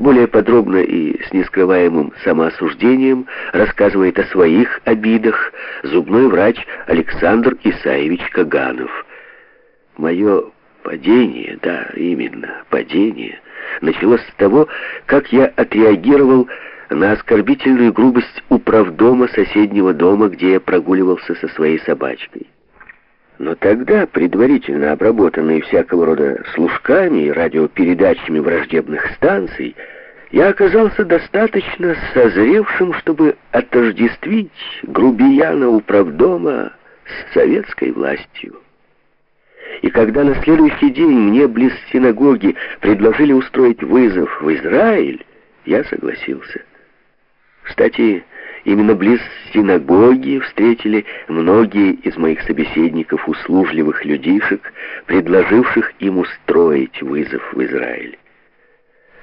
более подробно и с нескрываемым самоосуждением рассказывает о своих обидах зубной врач Александр Исаевич Каганов. Мое падение, да, именно, падение, началось с того, как я отреагировал на оскорбительную грубость управдома соседнего дома, где я прогуливался со своей собачкой. Но тогда, предварительно обработанные всякого рода служками и радиопередачами враждебных станций, я оказался достаточно созревшим, чтобы отождествить грубияна управдома с советской властью. И когда на следующий день мне близ синагоги предложили устроить вызов в Израиль, я согласился. Кстати, именно близ синагоги встретили многие из моих собеседников услужливых людишек, предложивших им устроить вызов в Израиль.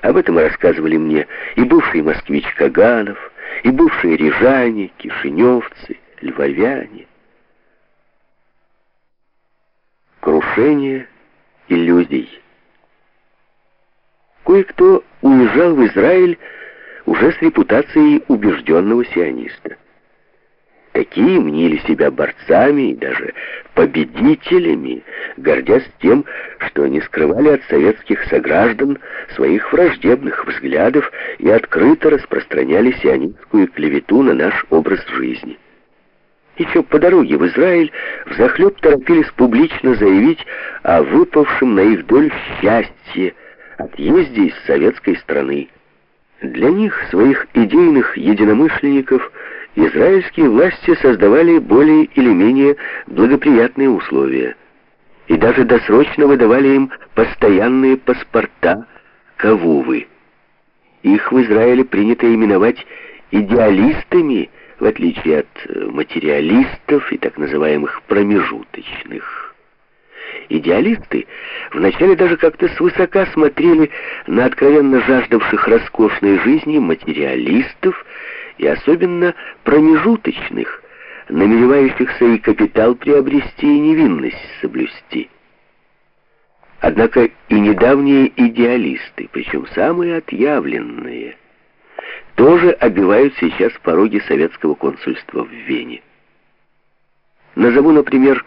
Об этом рассказывали мне и бывший москвич Каганов, и бывшие рижане, кишиневцы, львовяне. Крушение иллюзий. Кое-кто уезжал в Израиль уже с репутацией убежденного сиониста. Такие мнили себя борцами и даже победителями, гордясь тем, что они скрывали от советских сограждан своих враждебных взглядов и открыто распространяли сионистскую клевету на наш образ жизни. Еще по дороге в Израиль взахлеб торопились публично заявить о выпавшем на их долю счастье, отъезде из советской страны. Для них, своих идейных единомышленников, израильские власти создавали более или менее благоприятные условия и даже досрочно выдавали им постоянные паспорта кавувы. Их в Израиле принято именовать идеалистами, в отличие от материалистов и так называемых промежуточных. Идеалисты вначале даже как-то свысока смотрели на откровенно жаждавших роскошной жизни материалистов и особенно промежуточных, намеревающихся и капитал приобрести, и невинность соблюсти. Однако и недавние идеалисты, причем самые отъявленные, тоже обивают сейчас пороги советского консульства в Вене. Назову, например,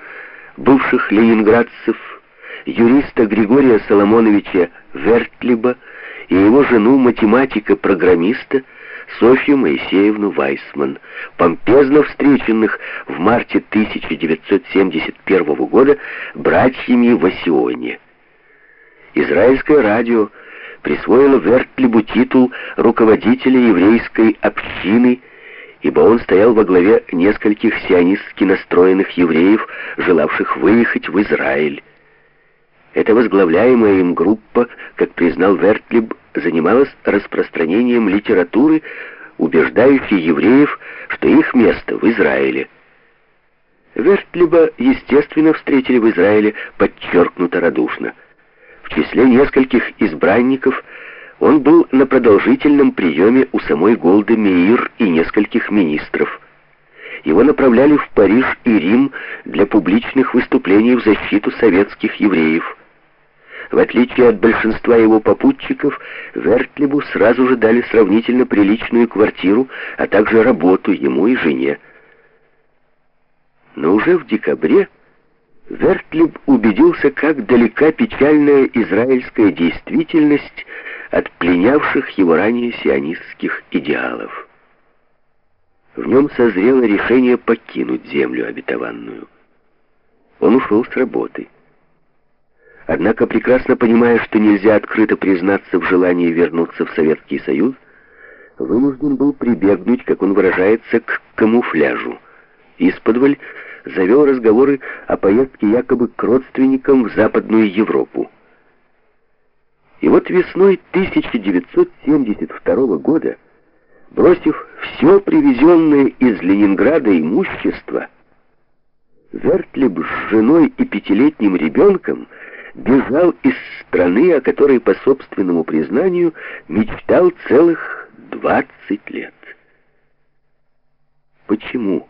бывших ленинградцев, юриста Григория Соломоновича Вертлиба и его жену, математика-программиста Софью Моисеевну Вайсман, помпезно встреченных в марте 1971 года братьями в Осионе. Израильское радио присвоило Вертлибу титул руководителя еврейской общины ибо он стоял во главе нескольких сионистски настроенных евреев, желавших выехать в Израиль. Эта возглавляемая им группа, как признал Вертлиб, занималась распространением литературы, убеждающей евреев, что их место в Израиле. Вертлиба, естественно, встретили в Израиле подчеркнуто радушно. В числе нескольких избранников – он был на продолжительном приеме у самой Голды Меир и нескольких министров. Его направляли в Париж и Рим для публичных выступлений в защиту советских евреев. В отличие от большинства его попутчиков, Вертлибу сразу же дали сравнительно приличную квартиру, а также работу ему и жене. Но уже в декабре Вертлиб убедился, как далека печальная израильская действительность от пленявших его ранее сионистских идеалов. В нем созрело решение покинуть землю обетованную. Он ушел с работы. Однако, прекрасно понимая, что нельзя открыто признаться в желании вернуться в Советский Союз, вынужден был прибегнуть, как он выражается, к камуфляжу. Исподволь завел разговоры о поездке якобы к родственникам в Западную Европу. И вот весной 1972 года, бросив все привезенное из Ленинграда имущество, Вертлеб с женой и пятилетним ребенком бежал из страны, о которой, по собственному признанию, мечтал целых 20 лет. Почему?